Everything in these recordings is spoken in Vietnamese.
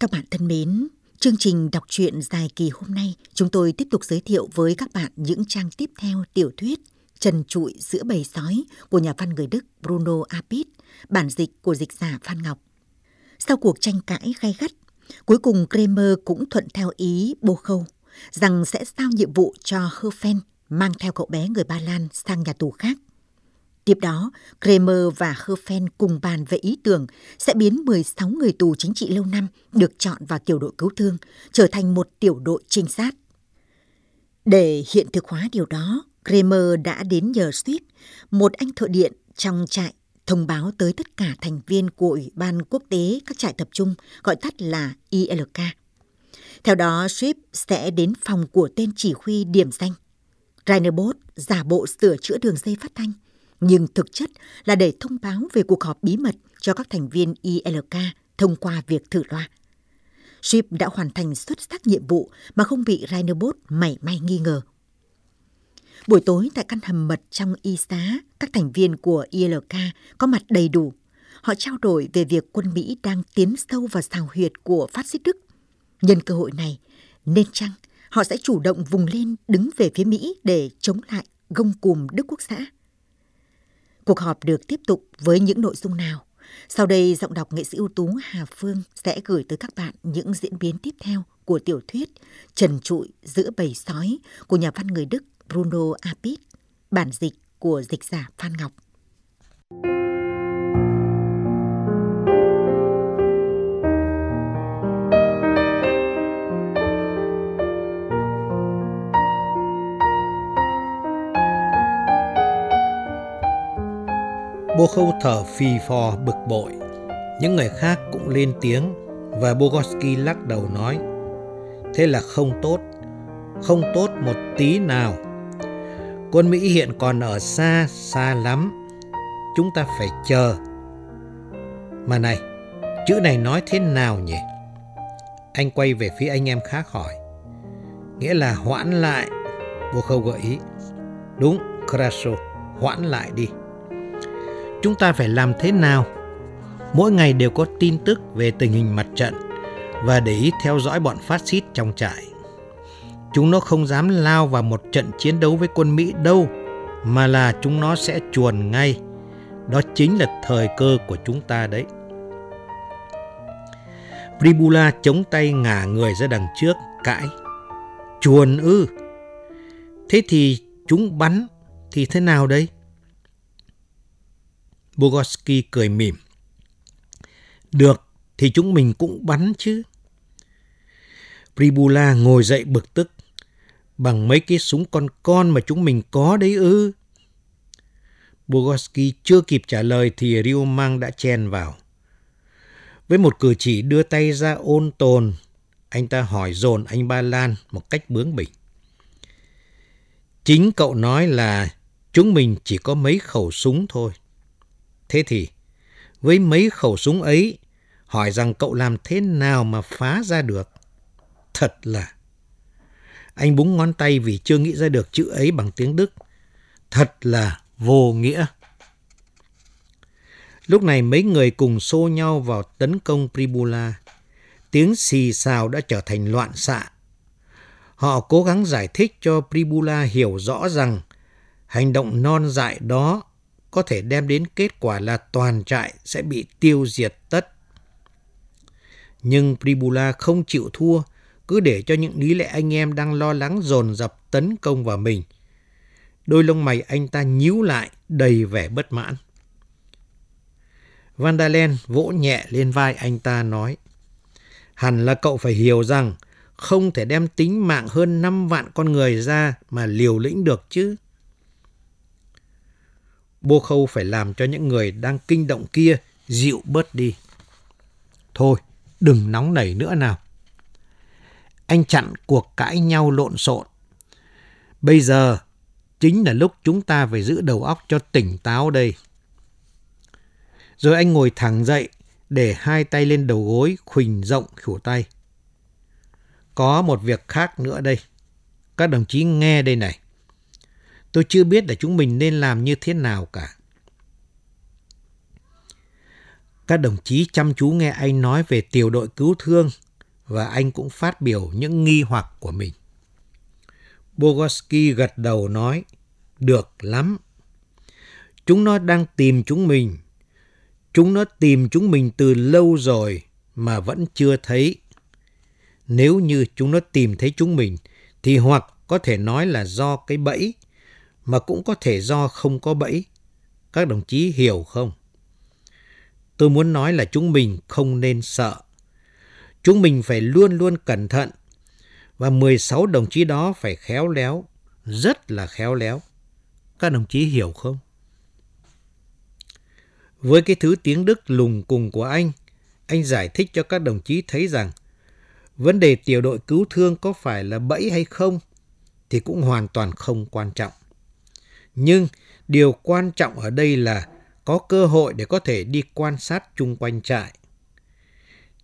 Các bạn thân mến, chương trình đọc truyện dài kỳ hôm nay chúng tôi tiếp tục giới thiệu với các bạn những trang tiếp theo tiểu thuyết Trần trụi giữa bầy sói của nhà văn người Đức Bruno Apit, bản dịch của dịch giả Phan Ngọc. Sau cuộc tranh cãi gay gắt, cuối cùng Kramer cũng thuận theo ý Bô Khâu rằng sẽ giao nhiệm vụ cho Herfen mang theo cậu bé người Ba Lan sang nhà tù khác. Tiếp đó, Kramer và Herfen cùng bàn về ý tưởng sẽ biến 16 người tù chính trị lâu năm được chọn vào tiểu đội cứu thương trở thành một tiểu đội trinh sát. Để hiện thực hóa điều đó, Kramer đã đến nhờ Swift, một anh thợ điện trong trại, thông báo tới tất cả thành viên của Ủy ban Quốc tế các trại tập trung, gọi tắt là ILK. Theo đó, Swift sẽ đến phòng của tên chỉ huy điểm danh. Rainerbos giả bộ sửa chữa đường dây phát thanh, nhưng thực chất là để thông báo về cuộc họp bí mật cho các thành viên ILK thông qua việc thử loa. Ship đã hoàn thành xuất sắc nhiệm vụ mà không bị Rainerbos mảy may nghi ngờ. Buổi tối tại căn hầm mật trong y xá, các thành viên của ILK có mặt đầy đủ. Họ trao đổi về việc quân Mỹ đang tiến sâu vào xào huyệt của phát xít Đức. Nhân cơ hội này, nên chăng họ sẽ chủ động vùng lên đứng về phía Mỹ để chống lại gông cùm Đức Quốc xã? Cuộc họp được tiếp tục với những nội dung nào? Sau đây, giọng đọc nghệ sĩ ưu tú Hà Phương sẽ gửi tới các bạn những diễn biến tiếp theo của tiểu thuyết Trần trụi giữa bầy sói của nhà văn người Đức Bruno Apit, bản dịch của dịch giả Phan Ngọc. Bô khâu thở phì phò bực bội. Những người khác cũng lên tiếng và Bogoski lắc đầu nói Thế là không tốt, không tốt một tí nào. Quân Mỹ hiện còn ở xa, xa lắm. Chúng ta phải chờ. Mà này, chữ này nói thế nào nhỉ? Anh quay về phía anh em khác hỏi. Nghĩa là hoãn lại. Vô khâu gợi ý. Đúng, Krasov, hoãn lại đi. Chúng ta phải làm thế nào? Mỗi ngày đều có tin tức về tình hình mặt trận và để ý theo dõi bọn phát xít trong trại. Chúng nó không dám lao vào một trận chiến đấu với quân Mỹ đâu, mà là chúng nó sẽ chuồn ngay. Đó chính là thời cơ của chúng ta đấy. Pribula chống tay ngả người ra đằng trước, cãi. Chuồn ư? Thế thì chúng bắn thì thế nào đây? Bogoski cười mỉm. Được, thì chúng mình cũng bắn chứ. Pribula ngồi dậy bực tức. Bằng mấy cái súng con con mà chúng mình có đấy ư. Bogoski chưa kịp trả lời thì Rio Mang đã chen vào. Với một cử chỉ đưa tay ra ôn tồn, anh ta hỏi dồn anh Ba Lan một cách bướng bỉnh. Chính cậu nói là chúng mình chỉ có mấy khẩu súng thôi. Thế thì, với mấy khẩu súng ấy, hỏi rằng cậu làm thế nào mà phá ra được? Thật là... Anh búng ngón tay vì chưa nghĩ ra được chữ ấy bằng tiếng Đức. Thật là vô nghĩa. Lúc này mấy người cùng xô nhau vào tấn công Pribula. Tiếng xì xào đã trở thành loạn xạ. Họ cố gắng giải thích cho Pribula hiểu rõ rằng hành động non dại đó có thể đem đến kết quả là toàn trại sẽ bị tiêu diệt tất. Nhưng Pribula không chịu thua, cứ để cho những lý lẽ anh em đang lo lắng dồn dập tấn công vào mình. Đôi lông mày anh ta nhíu lại đầy vẻ bất mãn. Vandalen vỗ nhẹ lên vai anh ta nói Hẳn là cậu phải hiểu rằng không thể đem tính mạng hơn 5 vạn con người ra mà liều lĩnh được chứ. Bô Khâu phải làm cho những người đang kinh động kia dịu bớt đi. Thôi, đừng nóng nảy nữa nào. Anh chặn cuộc cãi nhau lộn xộn. Bây giờ chính là lúc chúng ta phải giữ đầu óc cho tỉnh táo đây. Rồi anh ngồi thẳng dậy để hai tay lên đầu gối khuỳnh rộng khủ tay. Có một việc khác nữa đây. Các đồng chí nghe đây này. Tôi chưa biết là chúng mình nên làm như thế nào cả. Các đồng chí chăm chú nghe anh nói về tiểu đội cứu thương và anh cũng phát biểu những nghi hoặc của mình. Bogoski gật đầu nói, được lắm. Chúng nó đang tìm chúng mình. Chúng nó tìm chúng mình từ lâu rồi mà vẫn chưa thấy. Nếu như chúng nó tìm thấy chúng mình thì hoặc có thể nói là do cái bẫy mà cũng có thể do không có bẫy. Các đồng chí hiểu không? Tôi muốn nói là chúng mình không nên sợ. Chúng mình phải luôn luôn cẩn thận và 16 đồng chí đó phải khéo léo, rất là khéo léo. Các đồng chí hiểu không? Với cái thứ tiếng Đức lùng cùng của anh, anh giải thích cho các đồng chí thấy rằng vấn đề tiểu đội cứu thương có phải là bẫy hay không thì cũng hoàn toàn không quan trọng. Nhưng điều quan trọng ở đây là có cơ hội để có thể đi quan sát chung quanh trại.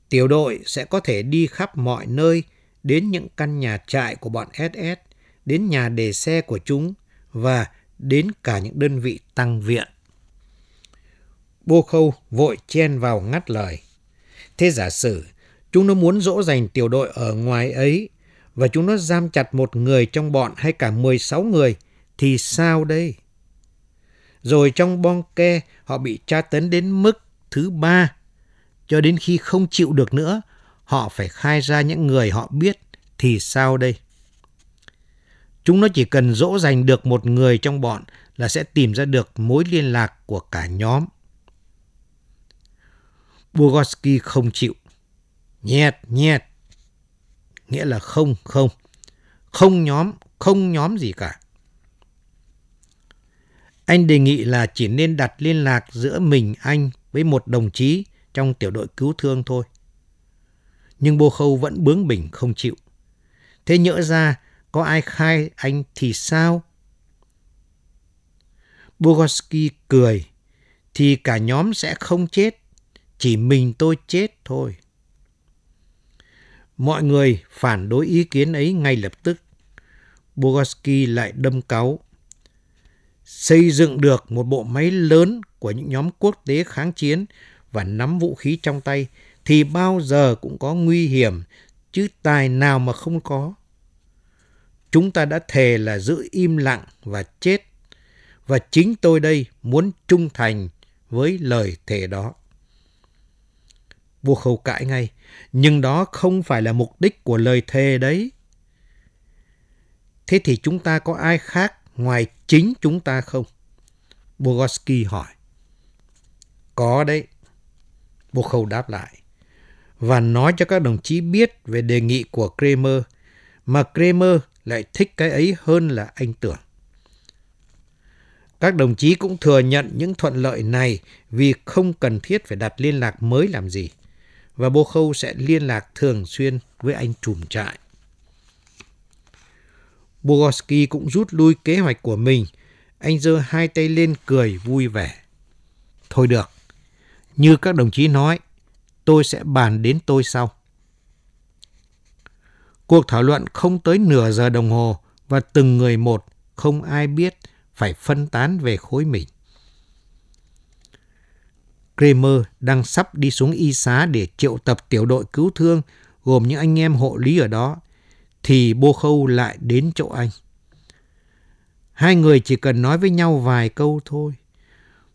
Tiểu đội sẽ có thể đi khắp mọi nơi đến những căn nhà trại của bọn SS, đến nhà để xe của chúng và đến cả những đơn vị tăng viện. Bô Khâu vội chen vào ngắt lời. Thế giả sử, chúng nó muốn dỗ dành tiểu đội ở ngoài ấy và chúng nó giam chặt một người trong bọn hay cả 16 người thì sao đây? Rồi trong bon ke họ bị tra tấn đến mức thứ ba cho đến khi không chịu được nữa họ phải khai ra những người họ biết thì sao đây? Chúng nó chỉ cần dỗ dành được một người trong bọn là sẽ tìm ra được mối liên lạc của cả nhóm. Bogoski không chịu. Nhẹt, nhẹt. Nghĩa là không, không. Không nhóm, không nhóm gì cả. Anh đề nghị là chỉ nên đặt liên lạc giữa mình, anh với một đồng chí trong tiểu đội cứu thương thôi. Nhưng Bô Khâu vẫn bướng bỉnh không chịu. Thế nhỡ ra có ai khai anh thì sao? Bogoski cười. Thì cả nhóm sẽ không chết. Chỉ mình tôi chết thôi. Mọi người phản đối ý kiến ấy ngay lập tức. Bogoski lại đâm cáu. Xây dựng được một bộ máy lớn của những nhóm quốc tế kháng chiến và nắm vũ khí trong tay thì bao giờ cũng có nguy hiểm, chứ tài nào mà không có. Chúng ta đã thề là giữ im lặng và chết, và chính tôi đây muốn trung thành với lời thề đó. Vua khâu cãi ngay, nhưng đó không phải là mục đích của lời thề đấy. Thế thì chúng ta có ai khác ngoài chính chúng ta không? Bogoski hỏi. Có đấy. Bô Khâu đáp lại. Và nói cho các đồng chí biết về đề nghị của Kramer, mà Kramer lại thích cái ấy hơn là anh tưởng. Các đồng chí cũng thừa nhận những thuận lợi này vì không cần thiết phải đặt liên lạc mới làm gì. Và Bô Khâu sẽ liên lạc thường xuyên với anh trùm trại. Bogoski cũng rút lui kế hoạch của mình. Anh giơ hai tay lên cười vui vẻ. Thôi được, như các đồng chí nói, tôi sẽ bàn đến tôi sau. Cuộc thảo luận không tới nửa giờ đồng hồ và từng người một không ai biết phải phân tán về khối mình. Kramer đang sắp đi xuống y xá để triệu tập tiểu đội cứu thương gồm những anh em hộ lý ở đó, thì Bô Khâu lại đến chỗ anh. Hai người chỉ cần nói với nhau vài câu thôi.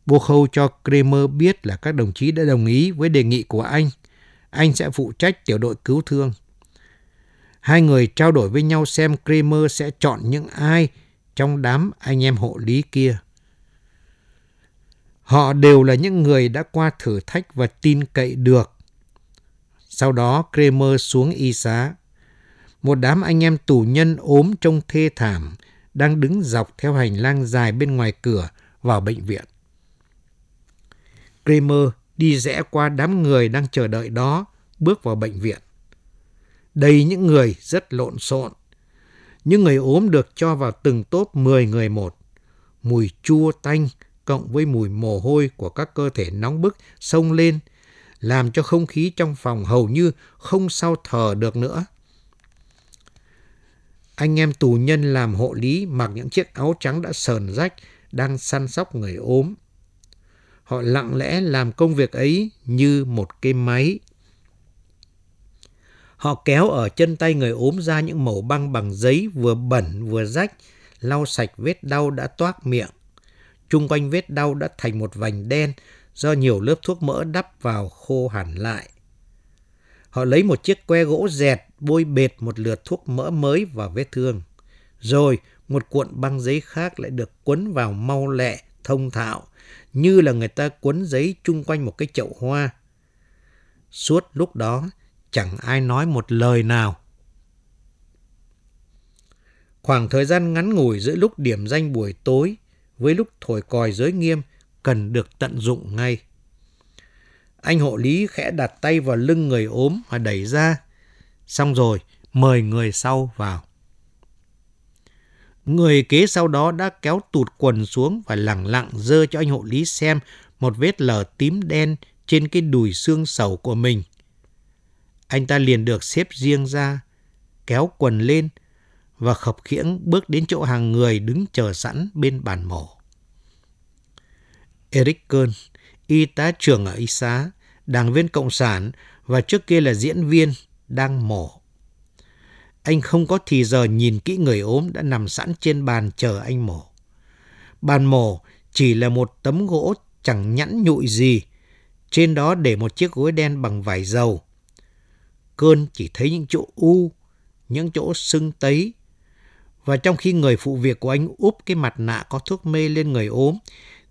Bô Khâu cho Kramer biết là các đồng chí đã đồng ý với đề nghị của anh. Anh sẽ phụ trách tiểu đội cứu thương. Hai người trao đổi với nhau xem Kramer sẽ chọn những ai trong đám anh em hộ lý kia. Họ đều là những người đã qua thử thách và tin cậy được. Sau đó Kramer xuống y xá. Một đám anh em tù nhân ốm trông thê thảm đang đứng dọc theo hành lang dài bên ngoài cửa vào bệnh viện. Kramer đi rẽ qua đám người đang chờ đợi đó, bước vào bệnh viện. Đầy những người rất lộn xộn. Những người ốm được cho vào từng tốp 10 người một. Mùi chua tanh cộng với mùi mồ hôi của các cơ thể nóng bức sông lên, làm cho không khí trong phòng hầu như không sao thở được nữa. Anh em tù nhân làm hộ lý mặc những chiếc áo trắng đã sờn rách, đang săn sóc người ốm. Họ lặng lẽ làm công việc ấy như một cái máy. Họ kéo ở chân tay người ốm ra những mẩu băng bằng giấy vừa bẩn vừa rách, lau sạch vết đau đã toác miệng. Trung quanh vết đau đã thành một vành đen do nhiều lớp thuốc mỡ đắp vào khô hẳn lại. Họ lấy một chiếc que gỗ dẹt bôi bệt một lượt thuốc mỡ mới vào vết thương. Rồi một cuộn băng giấy khác lại được quấn vào mau lẹ, thông thạo, như là người ta quấn giấy chung quanh một cái chậu hoa. Suốt lúc đó, chẳng ai nói một lời nào. Khoảng thời gian ngắn ngủi giữa lúc điểm danh buổi tối với lúc thổi còi giới nghiêm cần được tận dụng ngay. Anh hộ lý khẽ đặt tay vào lưng người ốm và đẩy ra. Xong rồi, mời người sau vào. Người kế sau đó đã kéo tụt quần xuống và lẳng lặng dơ cho anh hộ lý xem một vết lở tím đen trên cái đùi xương sầu của mình. Anh ta liền được xếp riêng ra, kéo quần lên và khập khiễng bước đến chỗ hàng người đứng chờ sẵn bên bàn mổ. Eric Kern, y tá trưởng ở y xá, đảng viên Cộng sản và trước kia là diễn viên, đang mổ. Anh không có thì giờ nhìn kỹ người ốm đã nằm sẵn trên bàn chờ anh mổ. Bàn mổ chỉ là một tấm gỗ chẳng nhẵn nhụi gì. Trên đó để một chiếc gối đen bằng vải dầu. Cơn chỉ thấy những chỗ u, những chỗ sưng tấy. Và trong khi người phụ việc của anh úp cái mặt nạ có thuốc mê lên người ốm,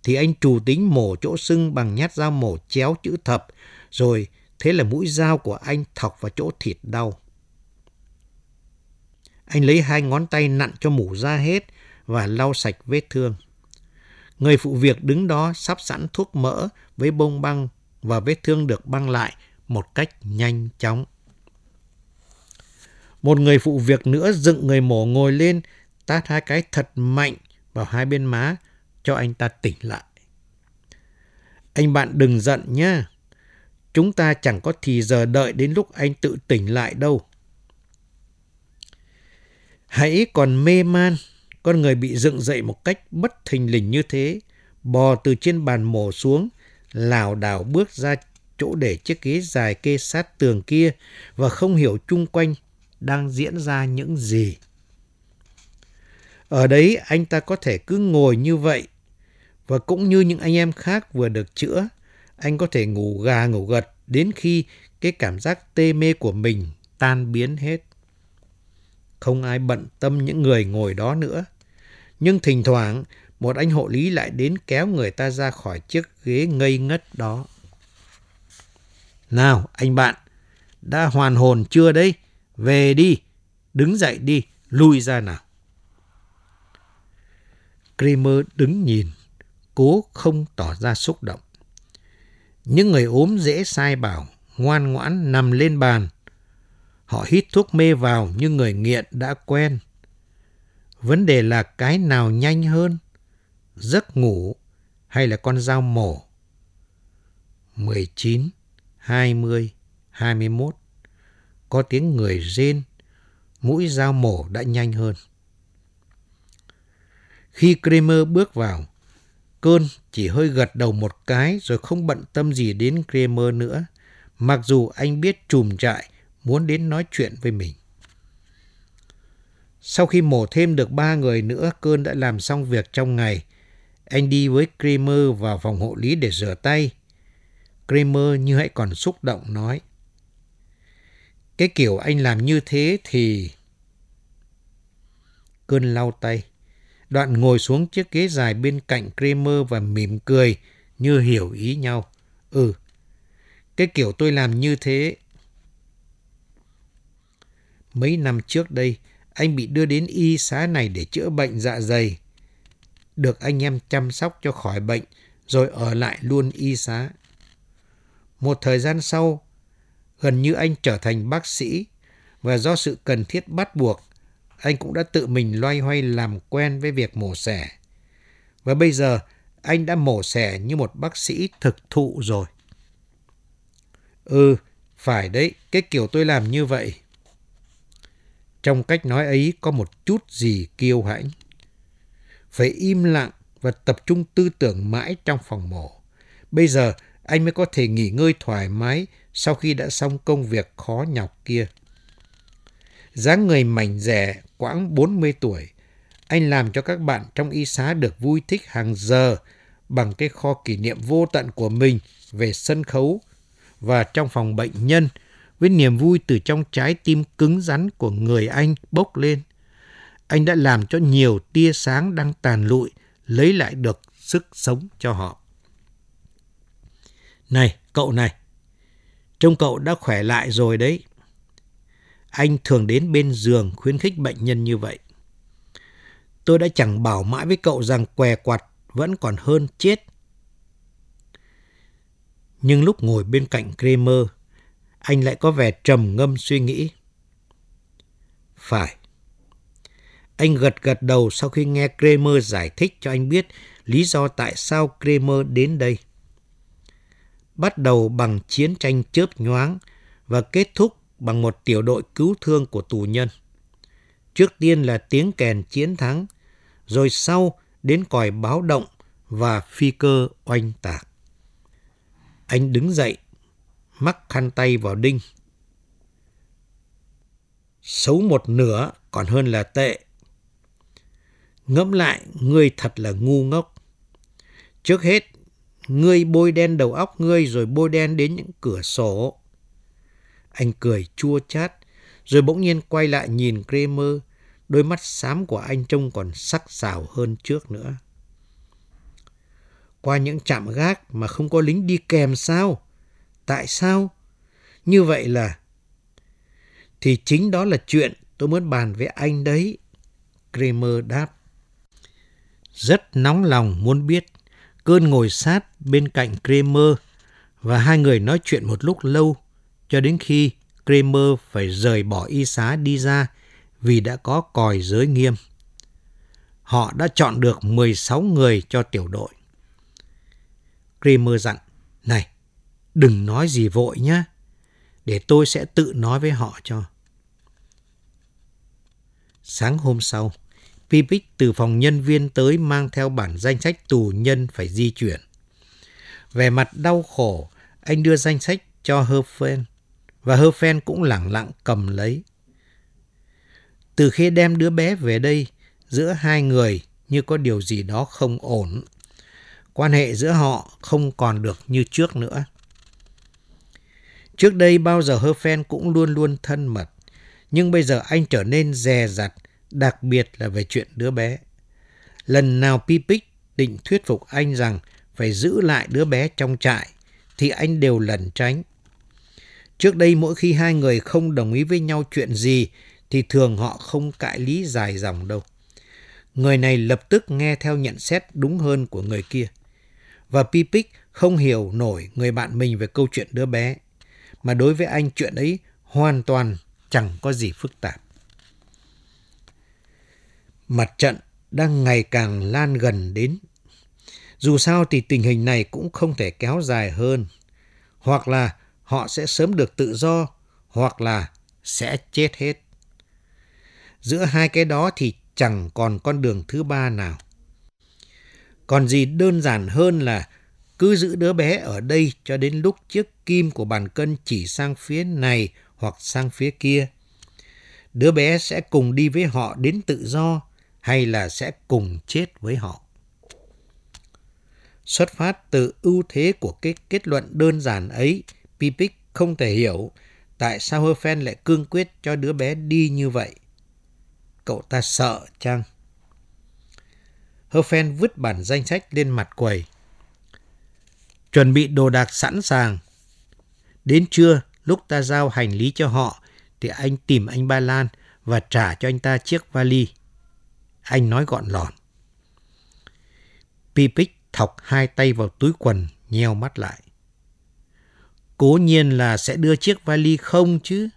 thì anh trù tính mổ chỗ sưng bằng nhát dao mổ chéo chữ thập, rồi thế là mũi dao của anh thọc vào chỗ thịt đau. Anh lấy hai ngón tay nặn cho mủ ra hết và lau sạch vết thương. Người phụ việc đứng đó sắp sẵn thuốc mỡ với bông băng và vết thương được băng lại một cách nhanh chóng. Một người phụ việc nữa dựng người mổ ngồi lên, tát hai cái thật mạnh vào hai bên má cho anh ta tỉnh lại. Anh bạn đừng giận nhé. Chúng ta chẳng có thì giờ đợi đến lúc anh tự tỉnh lại đâu. Hãy còn mê man, con người bị dựng dậy một cách bất thình lình như thế, bò từ trên bàn mổ xuống, lảo đảo bước ra chỗ để chiếc ghế dài kê sát tường kia và không hiểu chung quanh đang diễn ra những gì. Ở đấy anh ta có thể cứ ngồi như vậy và cũng như những anh em khác vừa được chữa, anh có thể ngủ gà ngủ gật đến khi cái cảm giác tê mê của mình tan biến hết. Không ai bận tâm những người ngồi đó nữa. Nhưng thỉnh thoảng, một anh hộ lý lại đến kéo người ta ra khỏi chiếc ghế ngây ngất đó. Nào, anh bạn, đã hoàn hồn chưa đấy? Về đi, đứng dậy đi, lui ra nào. Kramer đứng nhìn, cố không tỏ ra xúc động. Những người ốm dễ sai bảo, ngoan ngoãn nằm lên bàn, Họ hít thuốc mê vào như người nghiện đã quen. Vấn đề là cái nào nhanh hơn? Giấc ngủ hay là con dao mổ? 19, 20, 21. Có tiếng người rên, mũi dao mổ đã nhanh hơn. Khi Kramer bước vào, cơn chỉ hơi gật đầu một cái rồi không bận tâm gì đến Kramer nữa. Mặc dù anh biết trùm trại muốn đến nói chuyện với mình. Sau khi mổ thêm được ba người nữa, Cơn đã làm xong việc trong ngày. Anh đi với Kramer vào phòng hộ lý để rửa tay. Kramer như hãy còn xúc động nói. Cái kiểu anh làm như thế thì... Cơn lau tay. Đoạn ngồi xuống chiếc ghế dài bên cạnh Kramer và mỉm cười như hiểu ý nhau. Ừ, cái kiểu tôi làm như thế Mấy năm trước đây, anh bị đưa đến y xá này để chữa bệnh dạ dày. Được anh em chăm sóc cho khỏi bệnh, rồi ở lại luôn y xá. Một thời gian sau, gần như anh trở thành bác sĩ, và do sự cần thiết bắt buộc, anh cũng đã tự mình loay hoay làm quen với việc mổ xẻ. Và bây giờ, anh đã mổ xẻ như một bác sĩ thực thụ rồi. Ừ, phải đấy, cái kiểu tôi làm như vậy. Trong cách nói ấy có một chút gì kiêu hãnh. Phải im lặng và tập trung tư tưởng mãi trong phòng mổ. Bây giờ anh mới có thể nghỉ ngơi thoải mái sau khi đã xong công việc khó nhọc kia. dáng người mảnh rẻ, quãng 40 tuổi. Anh làm cho các bạn trong y xá được vui thích hàng giờ bằng cái kho kỷ niệm vô tận của mình về sân khấu và trong phòng bệnh nhân với niềm vui từ trong trái tim cứng rắn của người anh bốc lên. Anh đã làm cho nhiều tia sáng đang tàn lụi lấy lại được sức sống cho họ. Này, cậu này, trông cậu đã khỏe lại rồi đấy. Anh thường đến bên giường khuyến khích bệnh nhân như vậy. Tôi đã chẳng bảo mãi với cậu rằng què quạt vẫn còn hơn chết. Nhưng lúc ngồi bên cạnh Kramer, anh lại có vẻ trầm ngâm suy nghĩ. Phải. Anh gật gật đầu sau khi nghe Kramer giải thích cho anh biết lý do tại sao Kramer đến đây. Bắt đầu bằng chiến tranh chớp nhoáng và kết thúc bằng một tiểu đội cứu thương của tù nhân. Trước tiên là tiếng kèn chiến thắng, rồi sau đến còi báo động và phi cơ oanh tạc. Anh đứng dậy, mắc khăn tay vào đinh. Xấu một nửa còn hơn là tệ. Ngẫm lại, ngươi thật là ngu ngốc. Trước hết, ngươi bôi đen đầu óc ngươi rồi bôi đen đến những cửa sổ. Anh cười chua chát, rồi bỗng nhiên quay lại nhìn Kramer, đôi mắt xám của anh trông còn sắc sảo hơn trước nữa. Qua những trạm gác mà không có lính đi kèm sao? Tại sao? Như vậy là... Thì chính đó là chuyện tôi muốn bàn với anh đấy. Kramer đáp. Rất nóng lòng muốn biết. Cơn ngồi sát bên cạnh Kramer và hai người nói chuyện một lúc lâu cho đến khi Kramer phải rời bỏ y xá đi ra vì đã có còi giới nghiêm. Họ đã chọn được 16 người cho tiểu đội. Kramer dặn, này, đừng nói gì vội nhé, để tôi sẽ tự nói với họ cho. Sáng hôm sau, Pipic từ phòng nhân viên tới mang theo bản danh sách tù nhân phải di chuyển. Về mặt đau khổ, anh đưa danh sách cho Herfen và hơ phen cũng lẳng lặng cầm lấy. Từ khi đem đứa bé về đây, giữa hai người như có điều gì đó không ổn. Quan hệ giữa họ không còn được như trước nữa. Trước đây bao giờ hơ phen cũng luôn luôn thân mật, nhưng bây giờ anh trở nên dè dặt, đặc biệt là về chuyện đứa bé. Lần nào Pipic định thuyết phục anh rằng phải giữ lại đứa bé trong trại, thì anh đều lẩn tránh. Trước đây mỗi khi hai người không đồng ý với nhau chuyện gì, thì thường họ không cãi lý dài dòng đâu. Người này lập tức nghe theo nhận xét đúng hơn của người kia. Và Pipic không hiểu nổi người bạn mình về câu chuyện đứa bé. Mà đối với anh chuyện ấy hoàn toàn chẳng có gì phức tạp. Mặt trận đang ngày càng lan gần đến. Dù sao thì tình hình này cũng không thể kéo dài hơn. Hoặc là họ sẽ sớm được tự do, hoặc là sẽ chết hết. Giữa hai cái đó thì chẳng còn con đường thứ ba nào. Còn gì đơn giản hơn là cứ giữ đứa bé ở đây cho đến lúc chiếc kim của bàn cân chỉ sang phía này hoặc sang phía kia. Đứa bé sẽ cùng đi với họ đến tự do hay là sẽ cùng chết với họ. Xuất phát từ ưu thế của cái kết luận đơn giản ấy, Pipic không thể hiểu tại sao Herfen lại cương quyết cho đứa bé đi như vậy. Cậu ta sợ chăng? Herfen vứt bản danh sách lên mặt quầy. Chuẩn bị đồ đạc sẵn sàng. Đến trưa, lúc ta giao hành lý cho họ, thì anh tìm anh Ba Lan và trả cho anh ta chiếc vali. Anh nói gọn lòn. Pipic thọc hai tay vào túi quần, nheo mắt lại. Cố nhiên là sẽ đưa chiếc vali không chứ.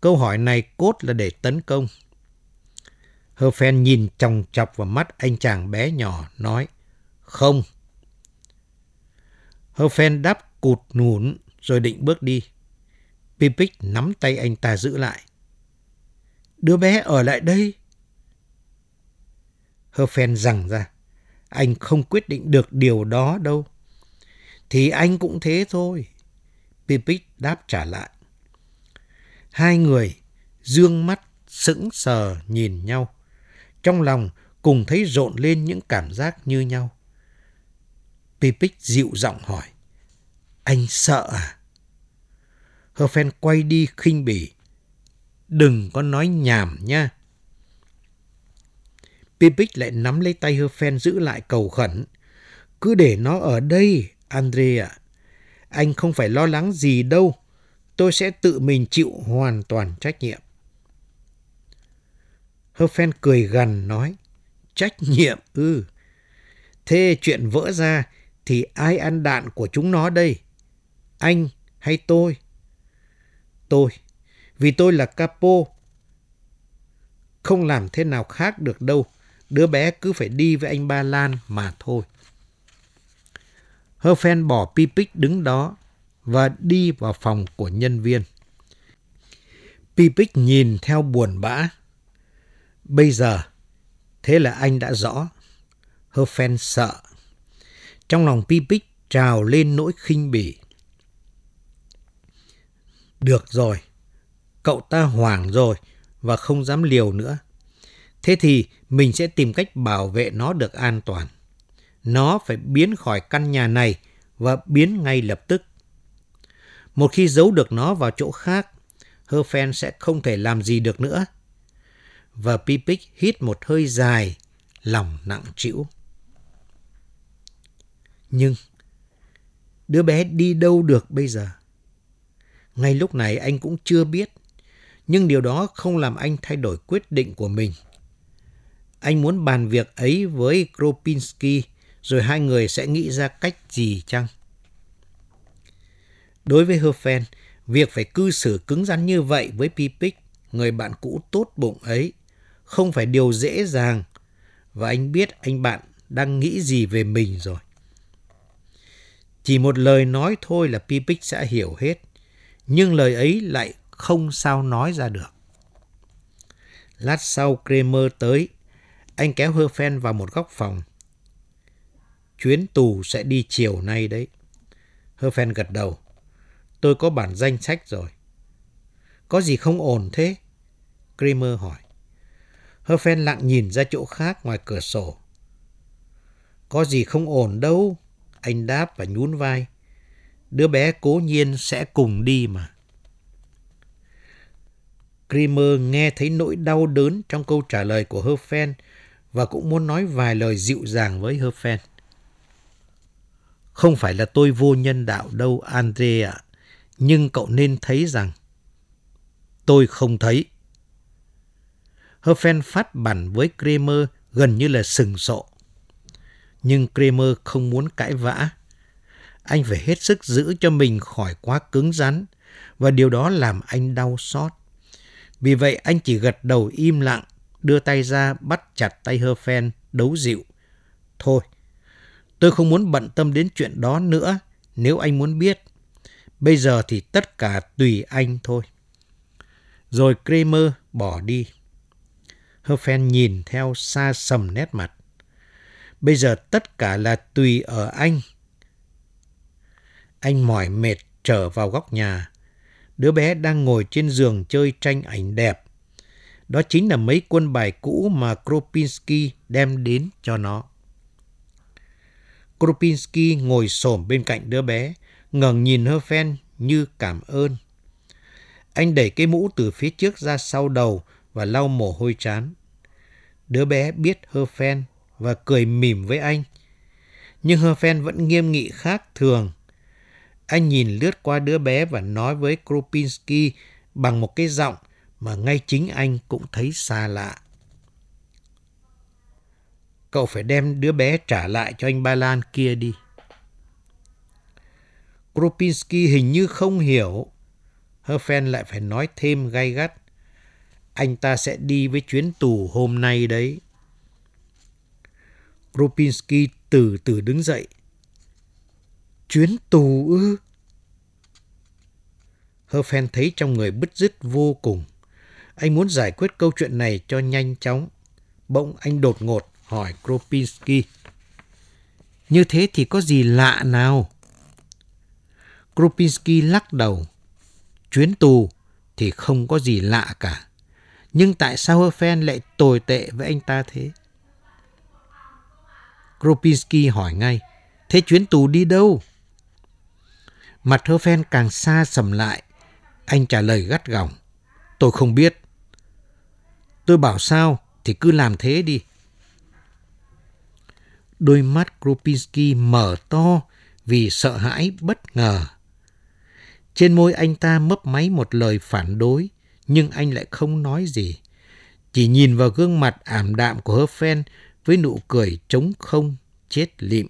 Câu hỏi này cốt là để tấn công. Herfen nhìn chòng chọc vào mắt anh chàng bé nhỏ, nói, không. Herfen đáp cụt nùn rồi định bước đi. Pipic nắm tay anh ta giữ lại. Đứa bé ở lại đây. Herfen rằng ra, anh không quyết định được điều đó đâu. Thì anh cũng thế thôi. Pipic đáp trả lại. Hai người dương mắt, sững sờ nhìn nhau. Trong lòng cùng thấy rộn lên những cảm giác như nhau. Pipic dịu giọng hỏi. Anh sợ à? Hơ Phen quay đi khinh bỉ. Đừng có nói nhảm nha. Pipic lại nắm lấy tay Hơ Phen giữ lại cầu khẩn. Cứ để nó ở đây, Andre ạ. Anh không phải lo lắng gì đâu. Tôi sẽ tự mình chịu hoàn toàn trách nhiệm. Herfen cười gần nói. Trách nhiệm ư. Ừ. Thế chuyện vỡ ra thì ai ăn đạn của chúng nó đây? Anh hay tôi? Tôi. Vì tôi là capo. Không làm thế nào khác được đâu. Đứa bé cứ phải đi với anh Ba Lan mà thôi. Herfen bỏ Pipic đứng đó và đi vào phòng của nhân viên. Pipic nhìn theo buồn bã. Bây giờ, thế là anh đã rõ. Herfen sợ. Trong lòng Pipic trào lên nỗi khinh bỉ. Được rồi, cậu ta hoảng rồi và không dám liều nữa. Thế thì mình sẽ tìm cách bảo vệ nó được an toàn. Nó phải biến khỏi căn nhà này và biến ngay lập tức. Một khi giấu được nó vào chỗ khác, Herfen sẽ không thể làm gì được nữa. Và Pipic hít một hơi dài, lòng nặng trĩu. Nhưng, đứa bé đi đâu được bây giờ? Ngay lúc này anh cũng chưa biết, nhưng điều đó không làm anh thay đổi quyết định của mình. Anh muốn bàn việc ấy với Kropinski, rồi hai người sẽ nghĩ ra cách gì chăng? Đối với Herfen, việc phải cư xử cứng rắn như vậy với Pipic, người bạn cũ tốt bụng ấy, không phải điều dễ dàng. Và anh biết anh bạn đang nghĩ gì về mình rồi. Chỉ một lời nói thôi là Pipic sẽ hiểu hết, nhưng lời ấy lại không sao nói ra được. Lát sau Kramer tới, anh kéo Herfen vào một góc phòng. Chuyến tù sẽ đi chiều nay đấy. Herfen gật đầu. Tôi có bản danh sách rồi. Có gì không ổn thế? Kramer hỏi. Herfen lặng nhìn ra chỗ khác ngoài cửa sổ. Có gì không ổn đâu, anh đáp và nhún vai. Đứa bé cố nhiên sẽ cùng đi mà. Kramer nghe thấy nỗi đau đớn trong câu trả lời của Herfen và cũng muốn nói vài lời dịu dàng với Herfen. Không phải là tôi vô nhân đạo đâu, Andre ạ. Nhưng cậu nên thấy rằng tôi không thấy. Herfen phát bản với Kramer gần như là sừng sộ. Nhưng Kramer không muốn cãi vã. Anh phải hết sức giữ cho mình khỏi quá cứng rắn và điều đó làm anh đau xót. Vì vậy anh chỉ gật đầu im lặng, đưa tay ra bắt chặt tay Herfen, đấu dịu. Thôi, tôi không muốn bận tâm đến chuyện đó nữa, nếu anh muốn biết. Bây giờ thì tất cả tùy anh thôi. Rồi Kramer bỏ đi. Herfen nhìn theo xa sầm nét mặt. Bây giờ tất cả là tùy ở anh. Anh mỏi mệt trở vào góc nhà. Đứa bé đang ngồi trên giường chơi tranh ảnh đẹp. Đó chính là mấy quân bài cũ mà Kropinski đem đến cho nó. Kropinski ngồi xổm bên cạnh đứa bé, ngẩng nhìn Herfen như cảm ơn. Anh đẩy cái mũ từ phía trước ra sau đầu và lau mồ hôi chán. Đứa bé biết Herfen và cười mỉm với anh. Nhưng Herfen vẫn nghiêm nghị khác thường. Anh nhìn lướt qua đứa bé và nói với Kropinski bằng một cái giọng mà ngay chính anh cũng thấy xa lạ. Cậu phải đem đứa bé trả lại cho anh Ba Lan kia đi. Kropinski hình như không hiểu. Herfen lại phải nói thêm gay gắt. Anh ta sẽ đi với chuyến tù hôm nay đấy. Kropinski từ từ đứng dậy. Chuyến tù ư? Herfen thấy trong người bứt rứt vô cùng. Anh muốn giải quyết câu chuyện này cho nhanh chóng. Bỗng anh đột ngột hỏi Kropinski. Như thế thì có gì lạ nào? Kropinski lắc đầu. Chuyến tù thì không có gì lạ cả. Nhưng tại sao Herfen lại tồi tệ với anh ta thế? Kropinski hỏi ngay, thế chuyến tù đi đâu? Mặt Herfen càng xa sầm lại. Anh trả lời gắt gỏng, tôi không biết. Tôi bảo sao thì cứ làm thế đi. Đôi mắt Kropinski mở to vì sợ hãi bất ngờ. Trên môi anh ta mấp máy một lời phản đối, nhưng anh lại không nói gì. Chỉ nhìn vào gương mặt ảm đạm của Herfen với nụ cười trống không, chết lịm.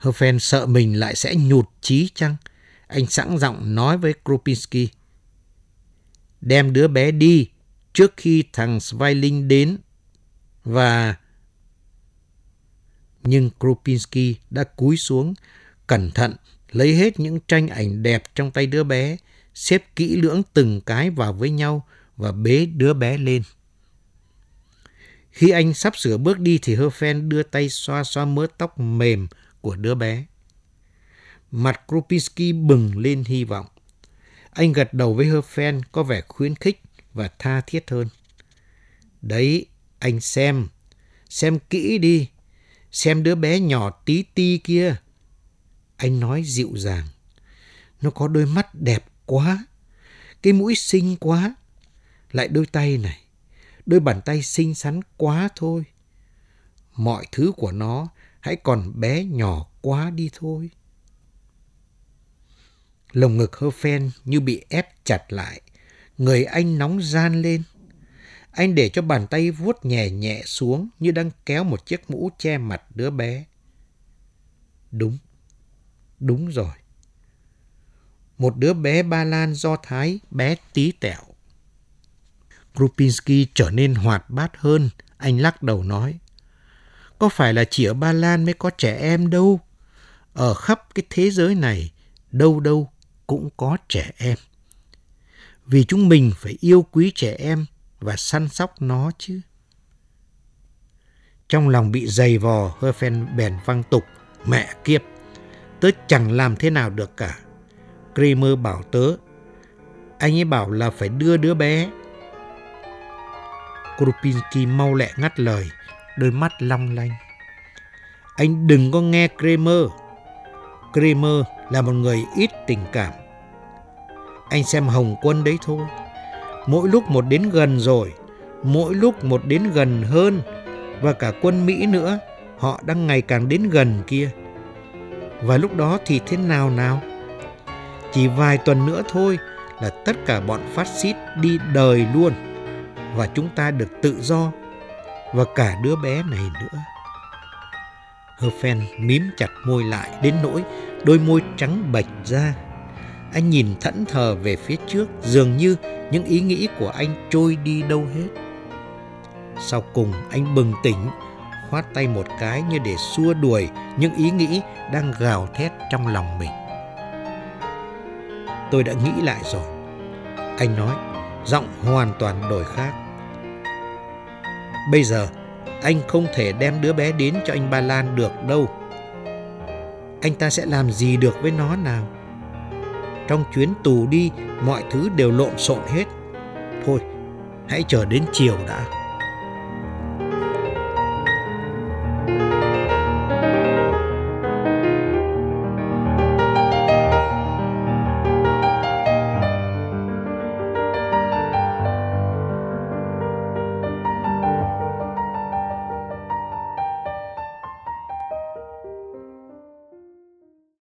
Herfen sợ mình lại sẽ nhụt chí chăng? Anh sẵn giọng nói với Kropinski. Đem đứa bé đi trước khi thằng Sveiling đến và... Nhưng Kropinski đã cúi xuống, cẩn thận lấy hết những tranh ảnh đẹp trong tay đứa bé, xếp kỹ lưỡng từng cái vào với nhau và bế đứa bé lên. Khi anh sắp sửa bước đi thì Herfen đưa tay xoa xoa mớ tóc mềm của đứa bé. Mặt Kropinski bừng lên hy vọng. Anh gật đầu với Herfen có vẻ khuyến khích và tha thiết hơn. Đấy, anh xem, xem kỹ đi, xem đứa bé nhỏ tí ti kia. Anh nói dịu dàng. Nó có đôi mắt đẹp quá, cái mũi xinh quá, lại đôi tay này, đôi bàn tay xinh xắn quá thôi. Mọi thứ của nó hãy còn bé nhỏ quá đi thôi. Lồng ngực hơ phen như bị ép chặt lại, người anh nóng gian lên. Anh để cho bàn tay vuốt nhẹ nhẹ xuống như đang kéo một chiếc mũ che mặt đứa bé. Đúng, đúng rồi. Một đứa bé Ba Lan do Thái bé tí tẹo. Krupinski trở nên hoạt bát hơn, anh lắc đầu nói. Có phải là chỉ ở Ba Lan mới có trẻ em đâu. Ở khắp cái thế giới này, đâu đâu cũng có trẻ em. Vì chúng mình phải yêu quý trẻ em và săn sóc nó chứ. Trong lòng bị dày vò, Herfen bèn văng tục. Mẹ kiếp, tớ chẳng làm thế nào được cả. Kramer bảo tớ, anh ấy bảo là phải đưa đứa bé. Krupinski mau lẹ ngắt lời, đôi mắt long lanh. Anh đừng có nghe Kramer. Kramer là một người ít tình cảm. Anh xem Hồng Quân đấy thôi. Mỗi lúc một đến gần rồi, mỗi lúc một đến gần hơn và cả quân Mỹ nữa, họ đang ngày càng đến gần kia. Và lúc đó thì thế nào nào? Chỉ vài tuần nữa thôi là tất cả bọn phát xít đi đời luôn và chúng ta được tự do và cả đứa bé này nữa. Herfen mím chặt môi lại đến nỗi đôi môi trắng bệch ra. Anh nhìn thẫn thờ về phía trước dường như những ý nghĩ của anh trôi đi đâu hết. Sau cùng anh bừng tỉnh, khoát tay một cái như để xua đuổi những ý nghĩ đang gào thét trong lòng mình. Tôi đã nghĩ lại rồi. Anh nói, giọng hoàn toàn đổi khác. Bây giờ, anh không thể đem đứa bé đến cho anh Ba Lan được đâu. Anh ta sẽ làm gì được với nó nào? Trong chuyến tù đi, mọi thứ đều lộn xộn hết. Thôi, hãy chờ đến chiều đã.